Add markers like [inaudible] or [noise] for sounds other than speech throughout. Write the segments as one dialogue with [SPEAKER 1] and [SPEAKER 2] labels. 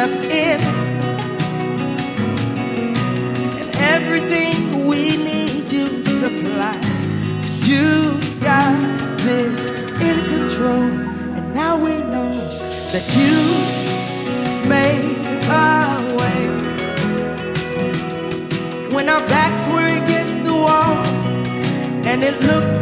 [SPEAKER 1] Step in. And everything we need you supply. You got this in control, and now we know that you made our way. When our backs were against the wall, and it looked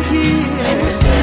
[SPEAKER 1] que he is. É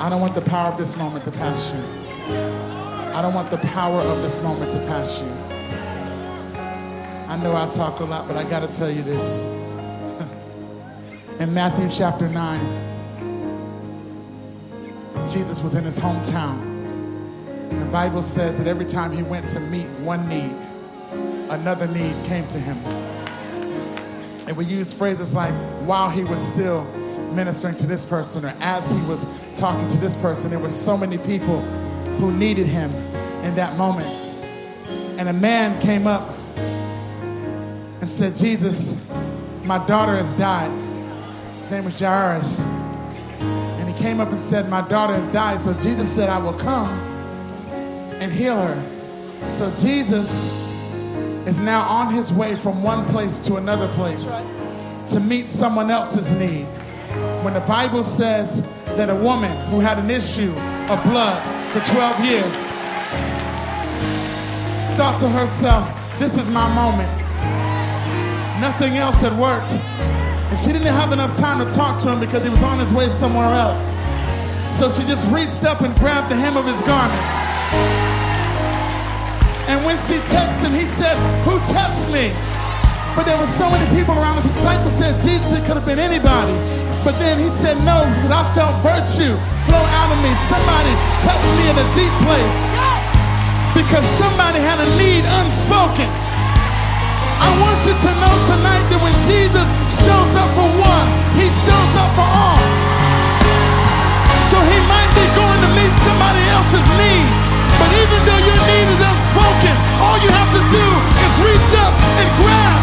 [SPEAKER 1] I
[SPEAKER 2] don't want the power of this moment to pass you. I don't want the power of this moment to pass you. I know I talk a lot, but I got to tell you this. [laughs] In Matthew chapter 9, Jesus was in his hometown. The Bible says that every time he went to meet one need, another need came to him. And we use phrases like, while he was still ministering to this person, or as he was talking to this person, there were so many people who needed him in that moment. And a man came up and said, Jesus, my daughter has died. His name was Jairus. And he came up and said, My daughter has died. So Jesus said, I will come and heal her. So Jesus is now on his way from one place to another place to meet someone else's need. When the Bible says that a woman who had an issue of blood for 12 years thought to herself, This is my moment. Nothing else had worked. And she didn't have enough time to talk to him because he was on his way somewhere else. So she just reached up and grabbed the hem of his garment. And when she touched him, he said, Who touched me? But there were so many people around. The disciples said, Jesus, it could have been anybody. But then he said, No, because I felt virtue flow out of me. Somebody touched me in a deep place. Because somebody had a need unspoken. I want you to know tonight that when Jesus
[SPEAKER 3] shows up for one, he shows up for all. So he might be going to meet somebody else's need.
[SPEAKER 4] But even
[SPEAKER 3] though your need is
[SPEAKER 5] unspoken, all
[SPEAKER 3] you have to do is
[SPEAKER 5] reach
[SPEAKER 4] up and grab.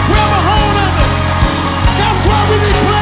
[SPEAKER 4] And grab a hold of it. That's why we need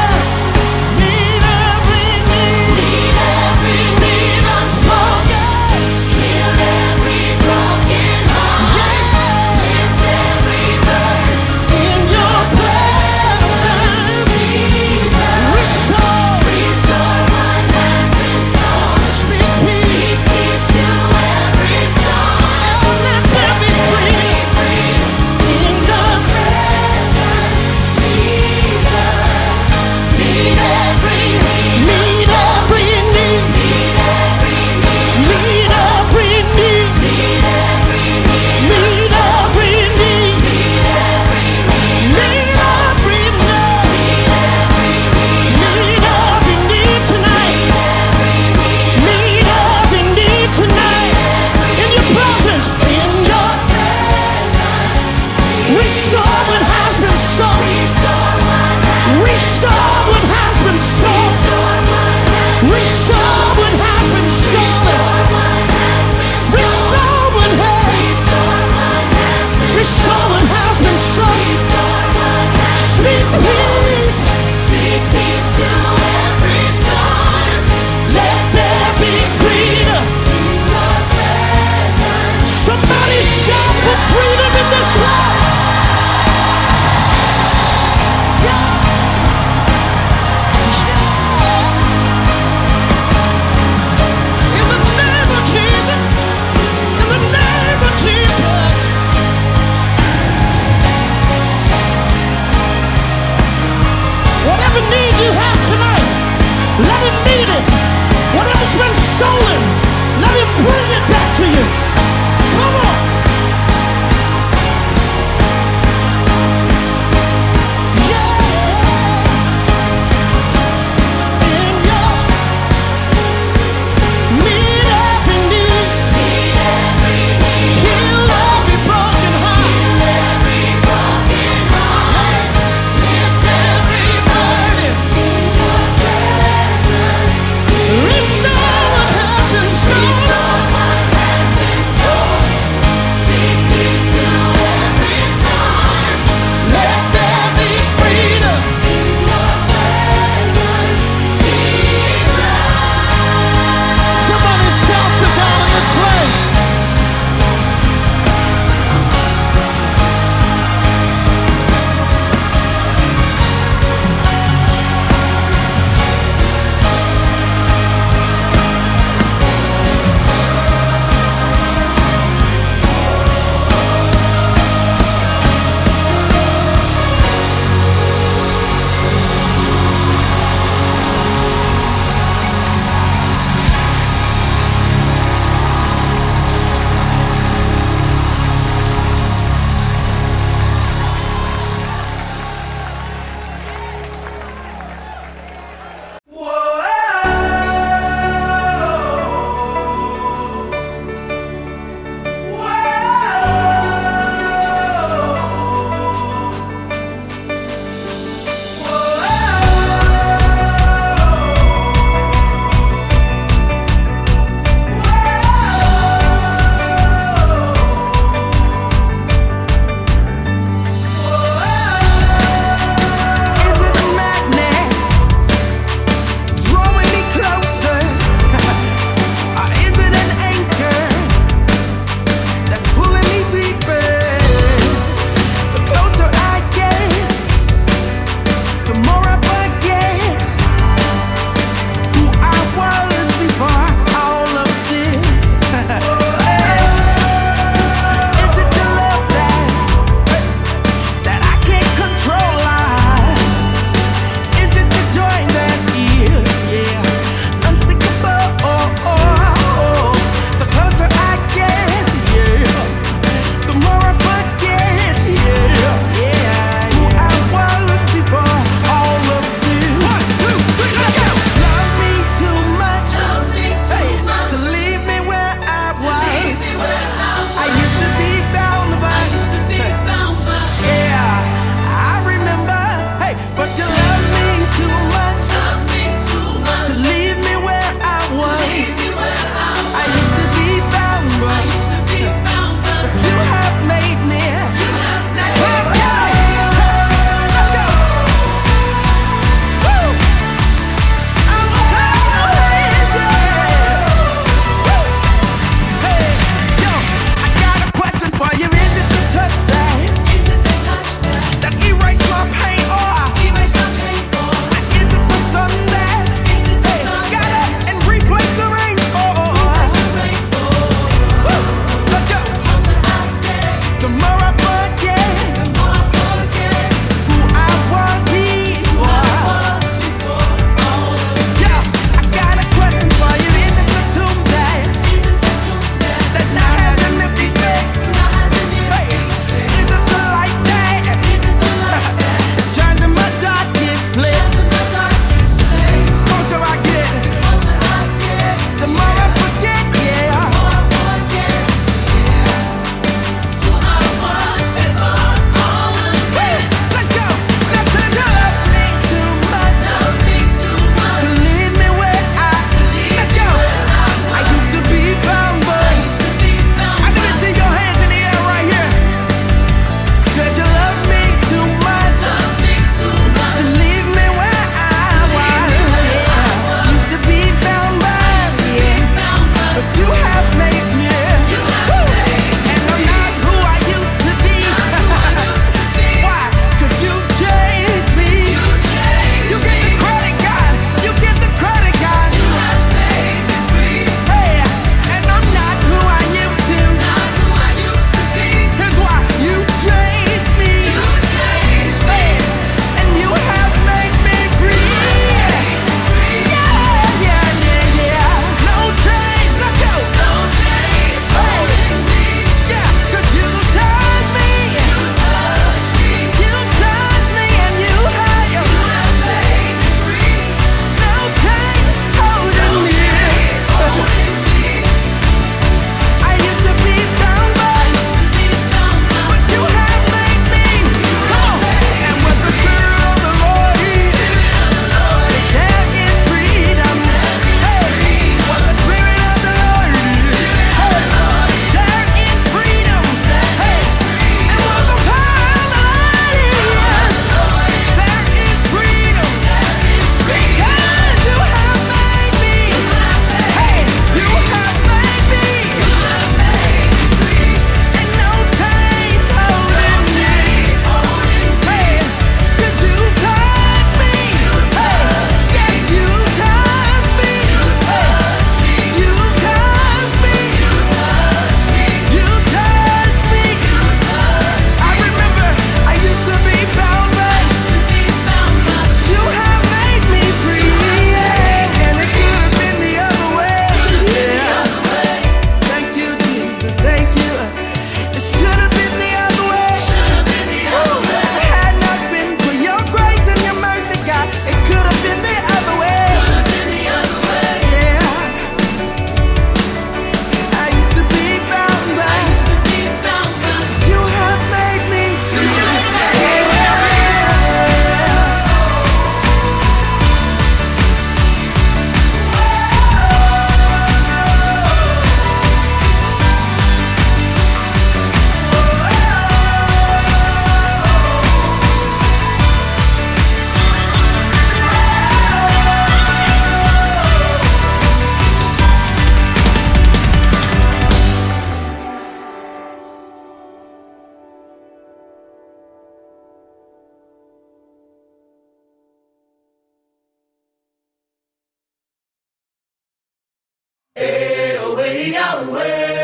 [SPEAKER 4] be.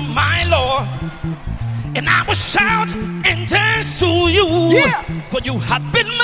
[SPEAKER 4] you, my Lord. And I will shout and dance to you, yeah. for you have been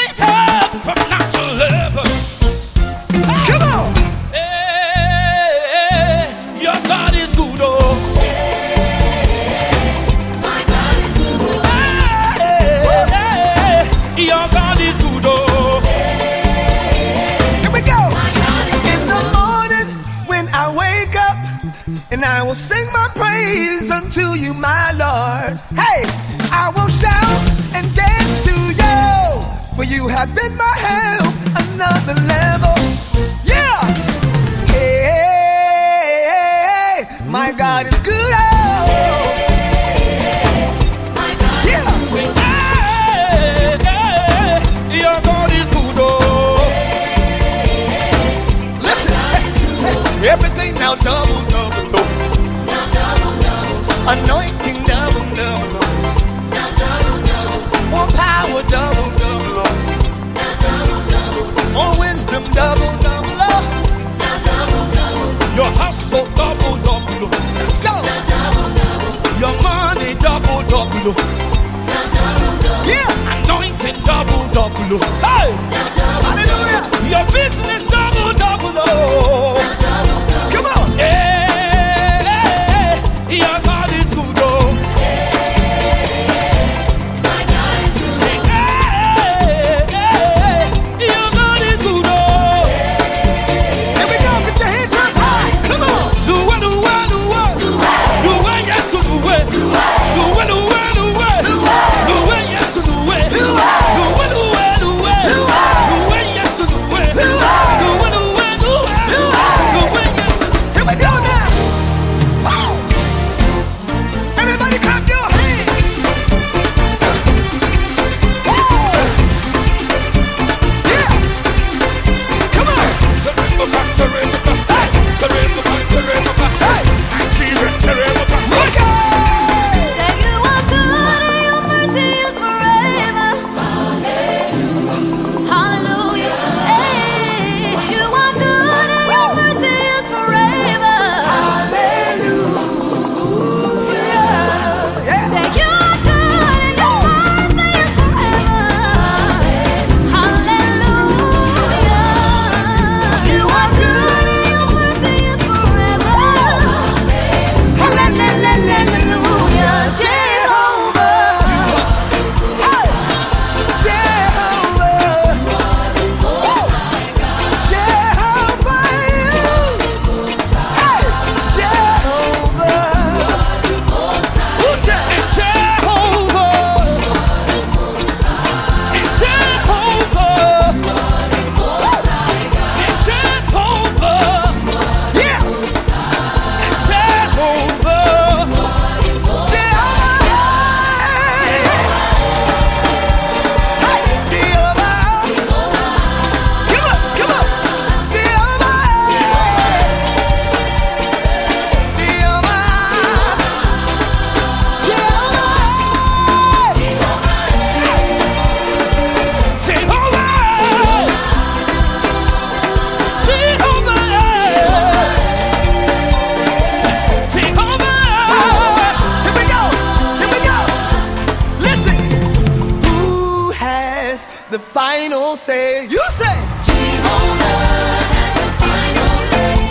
[SPEAKER 4] the final say. You say.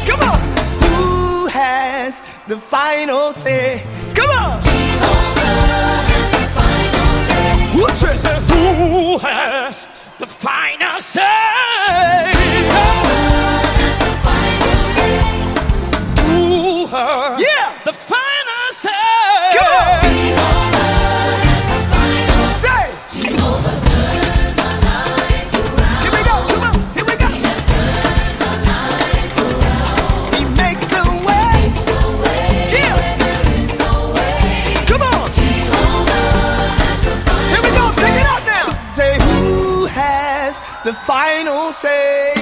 [SPEAKER 4] Come on. Who has the final say? Come on.
[SPEAKER 3] Jehovah has the final
[SPEAKER 4] say. Who has the final say? sei.